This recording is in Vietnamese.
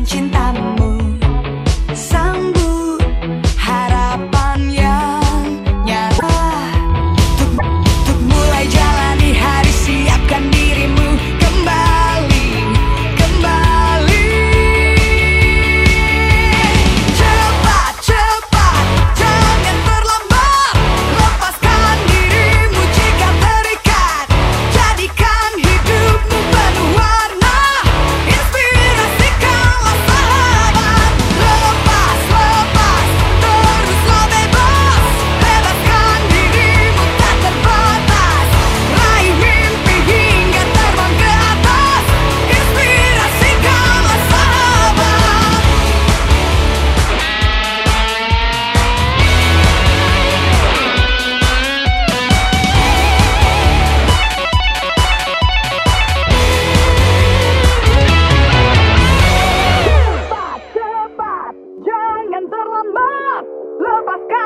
dan cintamu Love by sky.